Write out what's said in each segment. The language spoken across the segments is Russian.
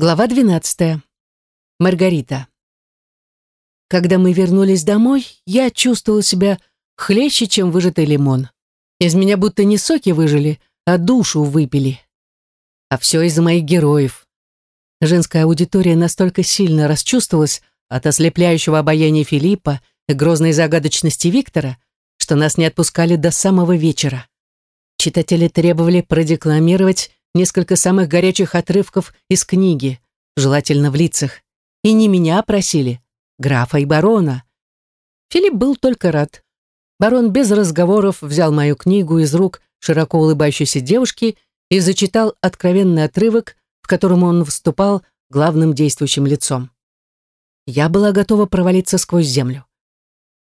Глава 12. Маргарита. Когда мы вернулись домой, я чувствовала себя хлеще, чем выжатый лимон. Из меня будто не соки выжили, а душу выпили. А все из-за моих героев. Женская аудитория настолько сильно расчувствовалась от ослепляющего обаяния Филиппа и грозной загадочности Виктора, что нас не отпускали до самого вечера. Читатели требовали продекламировать несколько самых горячих отрывков из книги, желательно в лицах. И не меня просили, графа и барона. Филипп был только рад. Барон без разговоров взял мою книгу из рук широко улыбающейся девушки и зачитал откровенный отрывок, в котором он выступал главным действующим лицом. Я была готова провалиться сквозь землю.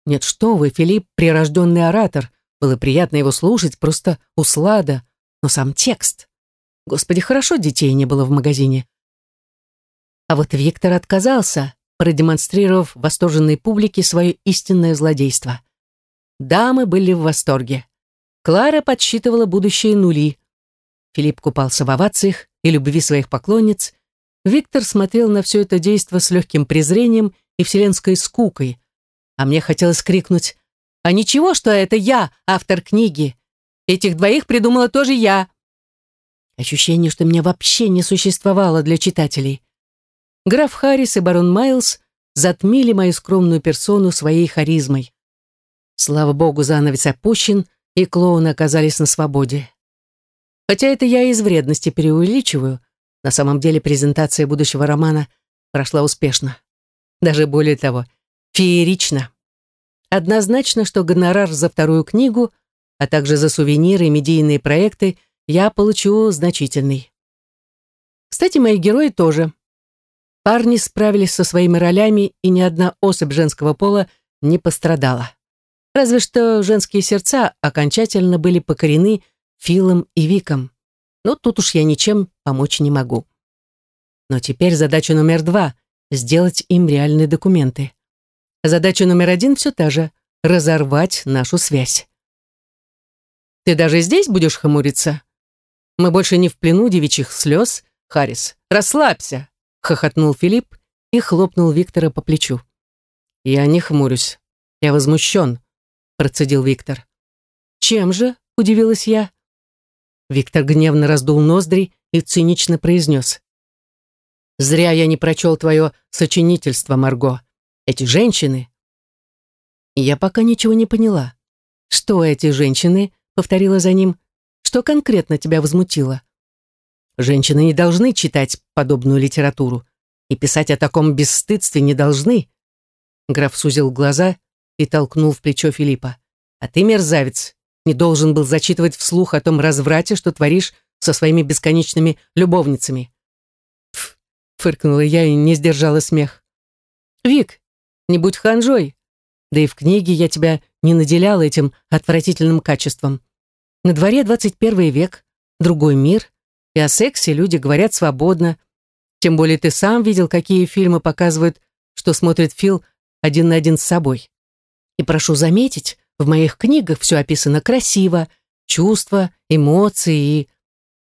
Нет, что вы, Филипп, прирожденный оратор, было приятно его слушать, просто услада, но сам текст. Господи, хорошо детей не было в магазине. А вот Виктор отказался, продемонстрировав восторженной публике свое истинное злодейство. Дамы были в восторге. Клара подсчитывала будущие нули. Филипп купался в овациях и любви своих поклонниц. Виктор смотрел на все это действо с легким презрением и вселенской скукой. А мне хотелось крикнуть «А ничего, что это я, автор книги? Этих двоих придумала тоже я!» Ощущение, что меня вообще не существовало для читателей. Граф Харрис и барон Майлз затмили мою скромную персону своей харизмой. Слава богу, занавес опущен, и клоуны оказались на свободе. Хотя это я из вредности преувеличиваю, на самом деле презентация будущего романа прошла успешно. Даже более того, феерично. Однозначно, что гонорар за вторую книгу, а также за сувениры и медийные проекты я получу значительный. Кстати, мои герои тоже. Парни справились со своими ролями, и ни одна особь женского пола не пострадала. Разве что женские сердца окончательно были покорены Филом и Виком. Но тут уж я ничем помочь не могу. Но теперь задача номер два — сделать им реальные документы. Задача номер один все та же — разорвать нашу связь. «Ты даже здесь будешь хмуриться?» Мы больше не в плену девичьих слез. Харрис, расслабься!» — хохотнул Филипп и хлопнул Виктора по плечу. «Я не хмурюсь. Я возмущен», — процедил Виктор. «Чем же?» — удивилась я. Виктор гневно раздул ноздри и цинично произнес. «Зря я не прочел твое сочинительство, Марго. Эти женщины...» Я пока ничего не поняла. «Что эти женщины?» — повторила за ним. Что конкретно тебя возмутило? Женщины не должны читать подобную литературу и писать о таком бесстыдстве не должны. Граф сузил глаза и толкнул в плечо Филиппа. А ты, мерзавец, не должен был зачитывать вслух о том разврате, что творишь со своими бесконечными любовницами. Пф, фыркнула я и не сдержала смех. Вик, не будь ханжой. Да и в книге я тебя не наделяла этим отвратительным качеством. На дворе 21 век, другой мир, и о сексе люди говорят свободно. Тем более ты сам видел, какие фильмы показывают, что смотрит Фил один на один с собой. И прошу заметить, в моих книгах все описано красиво, чувства, эмоции и...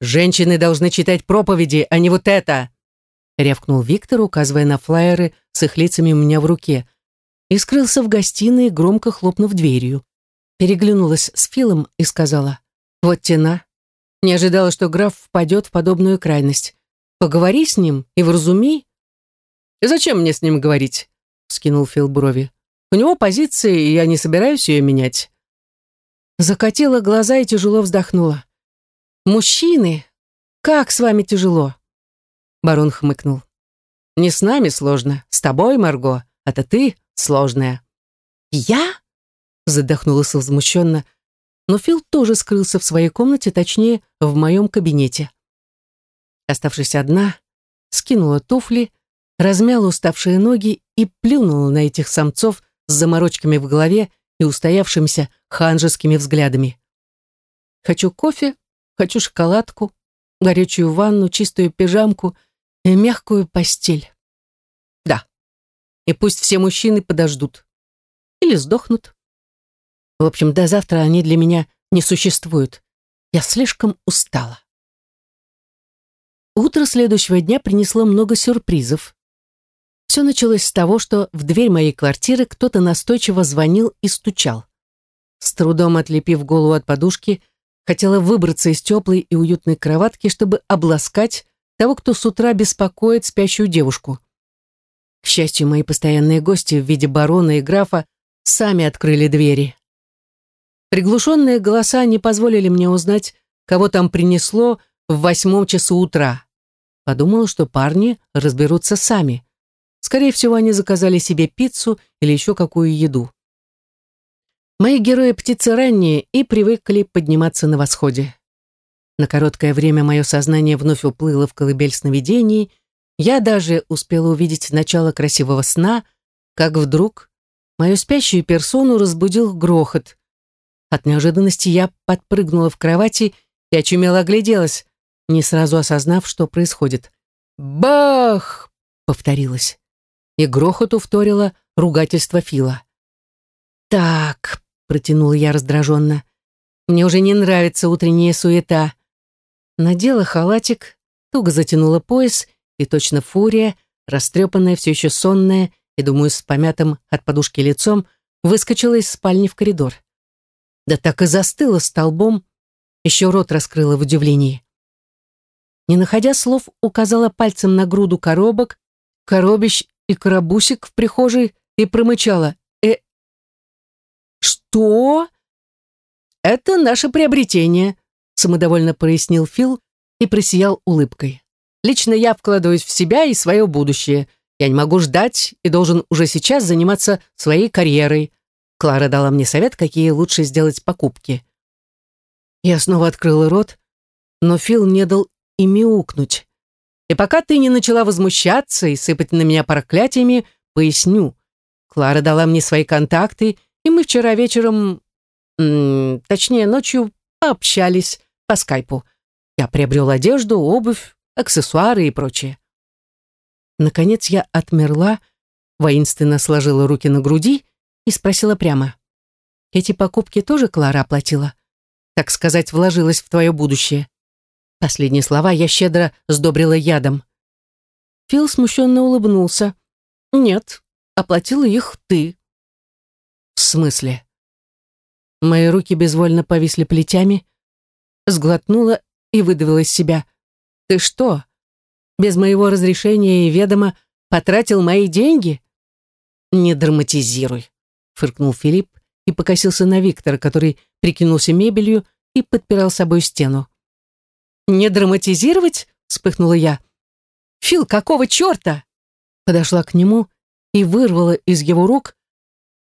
«Женщины должны читать проповеди, а не вот это!» рявкнул Виктор, указывая на флаеры с их лицами у меня в руке, и скрылся в гостиной, громко хлопнув дверью. Переглянулась с Филом и сказала, вот тена. Не ожидала, что граф впадет в подобную крайность. Поговори с ним и вразуми. «Зачем мне с ним говорить?» — скинул Фил брови. «У него позиция, и я не собираюсь ее менять». Закатила глаза и тяжело вздохнула. «Мужчины, как с вами тяжело?» Барон хмыкнул. «Не с нами сложно, с тобой, Марго, это ты сложная». «Я?» задохнулась возмущенно, но Фил тоже скрылся в своей комнате, точнее, в моем кабинете. Оставшись одна, скинула туфли, размяла уставшие ноги и плюнула на этих самцов с заморочками в голове и устоявшимися ханжескими взглядами. Хочу кофе, хочу шоколадку, горячую ванну, чистую пижамку и мягкую постель. Да, и пусть все мужчины подождут. Или сдохнут. В общем, до завтра они для меня не существуют. Я слишком устала. Утро следующего дня принесло много сюрпризов. Все началось с того, что в дверь моей квартиры кто-то настойчиво звонил и стучал. С трудом отлепив голову от подушки, хотела выбраться из теплой и уютной кроватки, чтобы обласкать того, кто с утра беспокоит спящую девушку. К счастью, мои постоянные гости в виде барона и графа сами открыли двери. Приглушенные голоса не позволили мне узнать, кого там принесло в восьмом часу утра. Подумала, что парни разберутся сами. Скорее всего, они заказали себе пиццу или еще какую еду. Мои герои птицы ранние и привыкли подниматься на восходе. На короткое время мое сознание вновь уплыло в колыбель сновидений — я даже успела увидеть начало красивого сна, как вдруг мою спящую персону разбудил грохот. От неожиданности я подпрыгнула в кровати и очумело огляделась, не сразу осознав, что происходит. «Бах!» — повторилось. И грохоту вторило ругательство Фила. «Так», — протянула я раздраженно, — «мне уже не нравится утренняя суета». Надела халатик, туго затянула пояс и точно фурия, растрепанная, все еще сонная и, думаю, с помятым от подушки лицом, выскочила из спальни в коридор. Да так и застыла столбом, еще рот раскрыла в удивлении. Не находя слов, указала пальцем на груду коробок, коробищ и коробусик в прихожей и промычала. «Э... что?» «Это наше приобретение», — самодовольно прояснил Фил и просиял улыбкой. Лично я вкладываюсь в себя и свое будущее. Я не могу ждать и должен уже сейчас заниматься своей карьерой. Клара дала мне совет, какие лучше сделать покупки. Я снова открыла рот, но Фил не дал и мяукнуть. И пока ты не начала возмущаться и сыпать на меня проклятиями, поясню. Клара дала мне свои контакты, и мы вчера вечером, точнее ночью, пообщались по скайпу. Я приобрел одежду, обувь, аксессуары и прочее. Наконец я отмерла, воинственно сложила руки на груди и спросила прямо. «Эти покупки тоже Клара оплатила? Так сказать, вложилась в твое будущее?» Последние слова я щедро сдобрила ядом. Фил смущенно улыбнулся. «Нет, оплатила их ты». «В смысле?» Мои руки безвольно повисли плетями, сглотнула и выдавила из себя. Ты что, без моего разрешения и ведома потратил мои деньги? Не драматизируй, фыркнул Филипп и покосился на Виктора, который прикинулся мебелью и подпирал собой стену. «Не драматизировать?» — вспыхнула я. «Фил, какого черта?» Подошла к нему и вырвала из его рук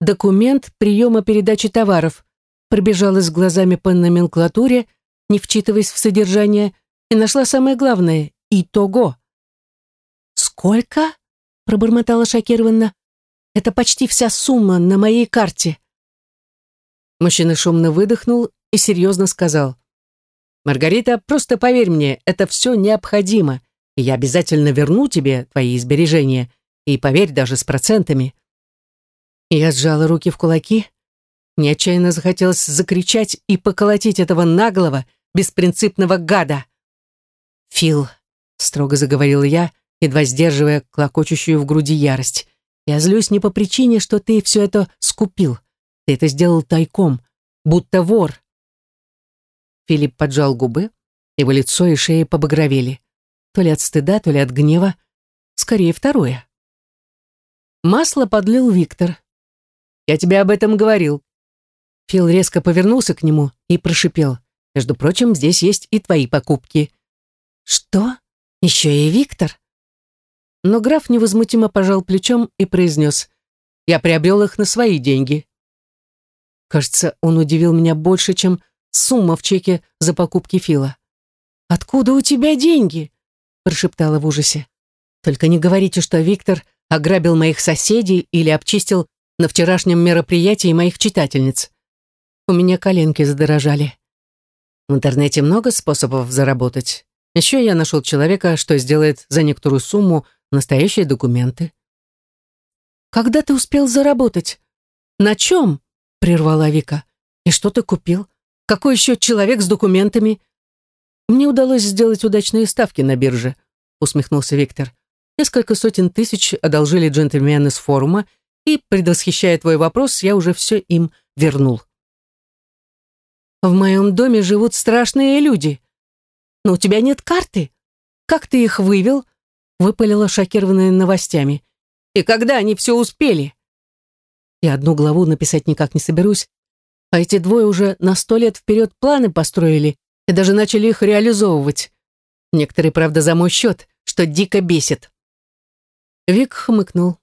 документ приема передачи товаров, пробежалась глазами по номенклатуре, не вчитываясь в содержание, и нашла самое главное — итого. «Сколько?» — пробормотала шокированно. «Это почти вся сумма на моей карте». Мужчина шумно выдохнул и серьезно сказал. «Маргарита, просто поверь мне, это все необходимо, и я обязательно верну тебе твои сбережения, и поверь даже с процентами». Я сжала руки в кулаки. Мне отчаянно захотелось закричать и поколотить этого наглого, беспринципного гада. «Фил», — строго заговорила я, едва сдерживая клокочущую в груди ярость, «я злюсь не по причине, что ты все это скупил. Ты это сделал тайком, будто вор». Филипп поджал губы, его лицо и шея побагровели. То ли от стыда, то ли от гнева. Скорее, второе. Масло подлил Виктор. «Я тебе об этом говорил». Фил резко повернулся к нему и прошипел. «Между прочим, здесь есть и твои покупки. «Что? Еще и Виктор?» Но граф невозмутимо пожал плечом и произнес, «Я приобрел их на свои деньги». Кажется, он удивил меня больше, чем сумма в чеке за покупки Фила. «Откуда у тебя деньги?» прошептала в ужасе. «Только не говорите, что Виктор ограбил моих соседей или обчистил на вчерашнем мероприятии моих читательниц. У меня коленки задорожали. В интернете много способов заработать. Еще я нашел человека, что сделает за некоторую сумму настоящие документы. «Когда ты успел заработать? На чем?» — прервала Вика. «И что ты купил? Какой еще человек с документами?» Мне удалось сделать удачные ставки на бирже, усмехнулся Виктор. Несколько сотен тысяч одолжили джентльмены с форума, и, предвосхищая твой вопрос, я уже все им вернул. В моем доме живут страшные люди. Но у тебя нет карты. Как ты их вывел? Выпалила шокированная новостями. И когда они все успели? Я одну главу написать никак не соберусь, а эти двое уже на сто лет вперед планы построили и даже начали их реализовывать. Некоторые, правда, за мой счет, что дико бесит. Вик хмыкнул.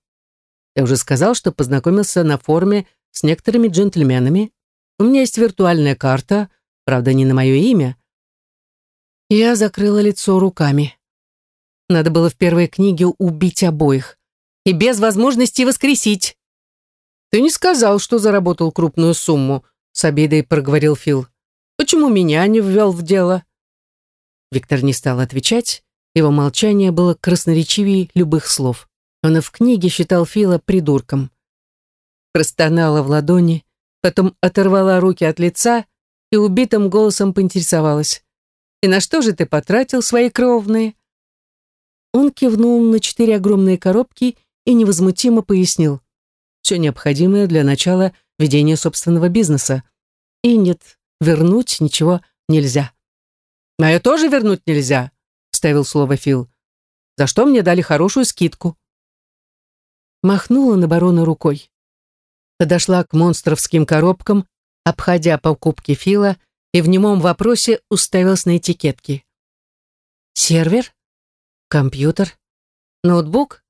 Я уже сказал, что познакомился на форуме с некоторыми джентльменами, у меня есть виртуальная карта, правда, не на мое имя. Я закрыла лицо руками. Надо было в первой книге убить обоих. И без возможности воскресить. «Ты не сказал, что заработал крупную сумму», — с обидой проговорил Фил. «Почему меня не ввел в дело?» Виктор не стал отвечать. Его молчание было красноречивее любых слов. Он и в книге считал Фила придурком. Простонала в ладони, потом оторвала руки от лица и убитым голосом поинтересовалась. «И на что же ты потратил свои кровные?» Он кивнул на четыре огромные коробки и невозмутимо пояснил. «Все необходимое для начала ведения собственного бизнеса. И нет, вернуть ничего нельзя». «А тоже вернуть нельзя», — вставил слово Фил. «За что мне дали хорошую скидку». Махнула на барона рукой подошла к монстровским коробкам, обходя покупки Фила, и в немом вопросе уставилась на этикетки. «Сервер? Компьютер? Ноутбук?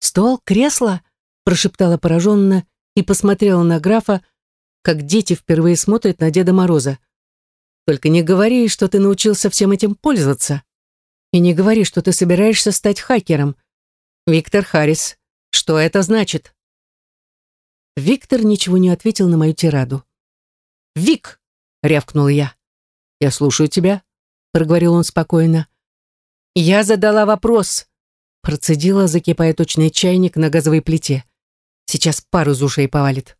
Стол? Кресло?» прошептала пораженно и посмотрела на графа, как дети впервые смотрят на Деда Мороза. «Только не говори, что ты научился всем этим пользоваться. И не говори, что ты собираешься стать хакером. Виктор Харрис, что это значит?» Виктор ничего не ответил на мою тираду. «Вик!» — рявкнул я. «Я слушаю тебя», — проговорил он спокойно. «Я задала вопрос», — процедила, закипая точный чайник на газовой плите. «Сейчас пару из ушей повалит».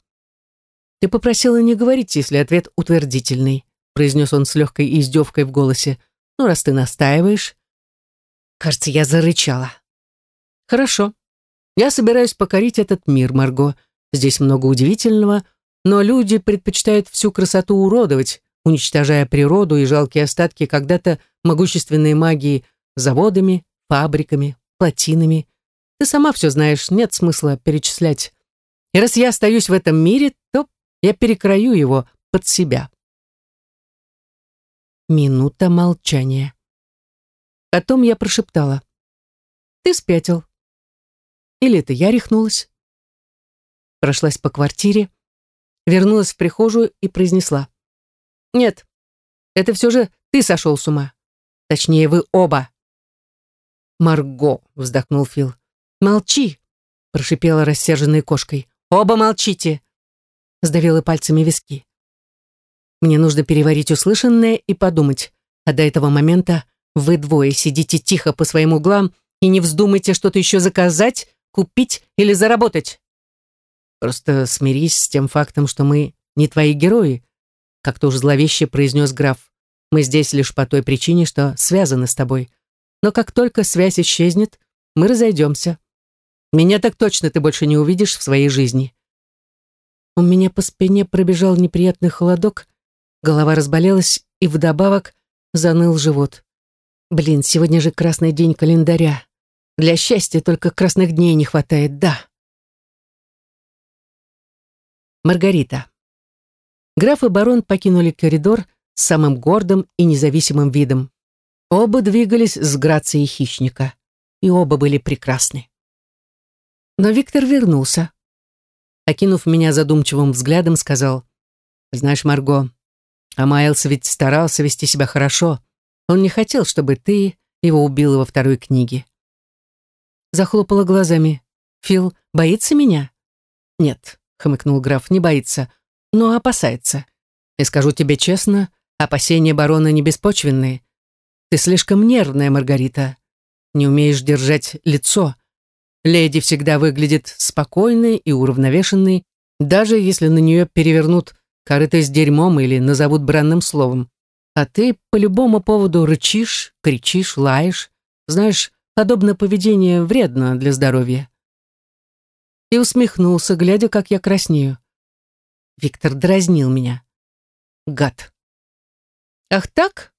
«Ты попросила не говорить, если ответ утвердительный», — произнес он с легкой издевкой в голосе. «Ну, раз ты настаиваешь...» Кажется, я зарычала. «Хорошо. Я собираюсь покорить этот мир, Марго. Здесь много удивительного, но люди предпочитают всю красоту уродовать, уничтожая природу и жалкие остатки когда-то могущественной магии заводами, фабриками, плотинами. Ты сама все знаешь, нет смысла перечислять. И раз я остаюсь в этом мире, то я перекрою его под себя. Минута молчания. Потом я прошептала. Ты спятил. Или это я рехнулась? прошлась по квартире, вернулась в прихожую и произнесла. «Нет, это все же ты сошел с ума. Точнее, вы оба». «Марго», — вздохнул Фил. «Молчи», — прошипела рассерженной кошкой. «Оба молчите», — сдавила пальцами виски. «Мне нужно переварить услышанное и подумать, а до этого момента вы двое сидите тихо по своим углам и не вздумайте что-то еще заказать, купить или заработать. Просто смирись с тем фактом, что мы не твои герои, как-то уж зловеще произнес граф. Мы здесь лишь по той причине, что связаны с тобой. Но как только связь исчезнет, мы разойдемся. Меня так точно ты больше не увидишь в своей жизни. У меня по спине пробежал неприятный холодок, голова разболелась, и вдобавок заныл живот. Блин, сегодня же красный день календаря. Для счастья только красных дней не хватает, да. Маргарита. Граф и барон покинули коридор с самым гордым и независимым видом. Оба двигались с грацией хищника, и оба были прекрасны. Но Виктор вернулся. Окинув меня задумчивым взглядом, сказал, «Знаешь, Марго, а Майлз ведь старался вести себя хорошо. Он не хотел, чтобы ты его убила во второй книге». Захлопала глазами. «Фил боится меня?» «Нет, хмыкнул граф, не боится, но опасается. И скажу тебе честно, опасения барона не беспочвенные. Ты слишком нервная, Маргарита. Не умеешь держать лицо. Леди всегда выглядит спокойной и уравновешенной, даже если на нее перевернут корыто с дерьмом или назовут бранным словом. А ты по любому поводу рычишь, кричишь, лаешь. Знаешь, подобное поведение вредно для здоровья. И усмехнулся, глядя, как я краснею. Виктор дразнил меня. Гад. Ах так?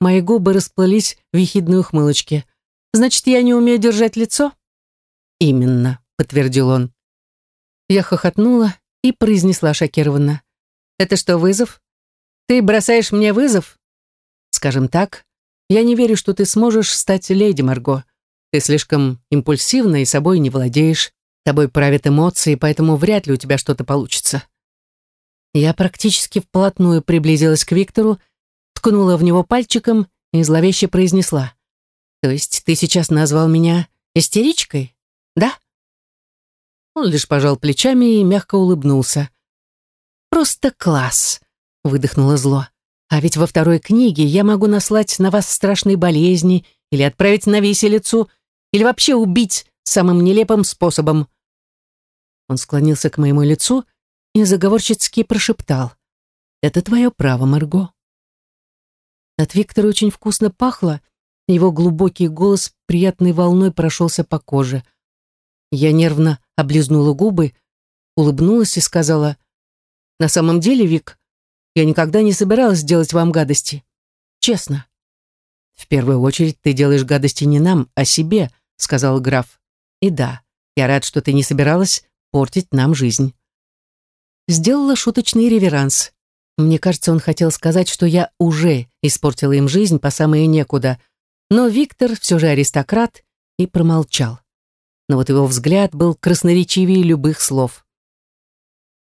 Мои губы расплылись в ехидной ухмылочке. Значит, я не умею держать лицо? Именно, подтвердил он. Я хохотнула и произнесла шокированно. Это что, вызов? Ты бросаешь мне вызов? Скажем так, я не верю, что ты сможешь стать леди Марго. Ты слишком импульсивна и собой не владеешь. Тобой правят эмоции, поэтому вряд ли у тебя что-то получится. Я практически вплотную приблизилась к Виктору, ткнула в него пальчиком и зловеще произнесла. «То есть ты сейчас назвал меня истеричкой, да?» Он лишь пожал плечами и мягко улыбнулся. «Просто класс!» выдохнула зло. А ведь во второй книге я могу наслать на вас страшные болезни или отправить на виселицу, или вообще убить самым нелепым способом. Он склонился к моему лицу и заговорщицки прошептал. «Это твое право, Марго». От Виктора очень вкусно пахло, его глубокий голос приятной волной прошелся по коже. Я нервно облизнула губы, улыбнулась и сказала, «На самом деле, Вик, я никогда не собиралась делать вам гадости. Честно. В первую очередь ты делаешь гадости не нам, а себе, сказал граф. И да, я рад, что ты не собиралась портить нам жизнь. Сделала шуточный реверанс. Мне кажется, он хотел сказать, что я уже испортила им жизнь по самое некуда, но Виктор все же аристократ и промолчал. Но вот его взгляд был красноречивее любых слов.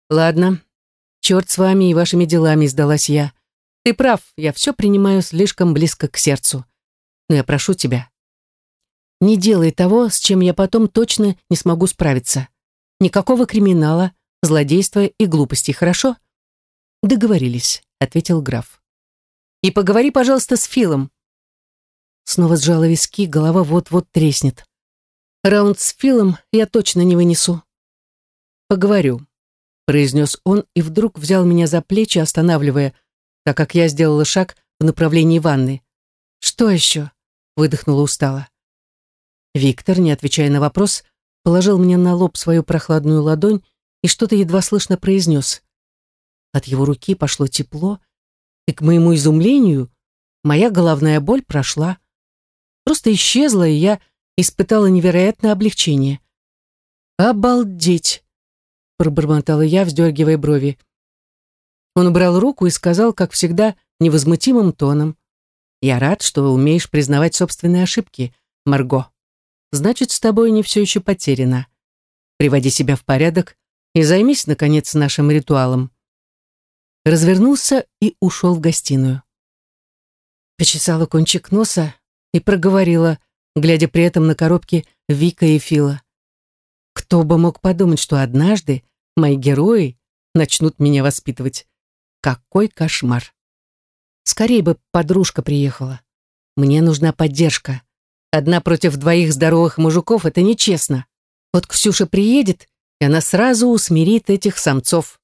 «Ладно, «Черт с вами и вашими делами», — сдалась я. «Ты прав, я все принимаю слишком близко к сердцу. Но я прошу тебя, не делай того, с чем я потом точно не смогу справиться. Никакого криминала, злодейства и глупостей, хорошо?» «Договорились», — ответил граф. «И поговори, пожалуйста, с Филом». Снова сжала виски, голова вот-вот треснет. Раунд с Филом я точно не вынесу. Поговорю произнес он и вдруг взял меня за плечи, останавливая, так как я сделала шаг в направлении ванны. «Что еще?» — выдохнула устало. Виктор, не отвечая на вопрос, положил мне на лоб свою прохладную ладонь и что-то едва слышно произнес. От его руки пошло тепло, и, к моему изумлению, моя головная боль прошла. Просто исчезла, и я испытала невероятное облегчение. «Обалдеть!» пробормотала я, вздергивая брови. Он убрал руку и сказал, как всегда, невозмутимым тоном. «Я рад, что умеешь признавать собственные ошибки, Марго. Значит, с тобой не все еще потеряно. Приводи себя в порядок и займись, наконец, нашим ритуалом». Развернулся и ушел в гостиную. Почесала кончик носа и проговорила, глядя при этом на коробки Вика и Фила. Кто бы мог подумать, что однажды мои герои начнут меня воспитывать. Какой кошмар. Скорее бы подружка приехала. Мне нужна поддержка. Одна против двоих здоровых мужиков — это нечестно. Вот Ксюша приедет, и она сразу усмирит этих самцов.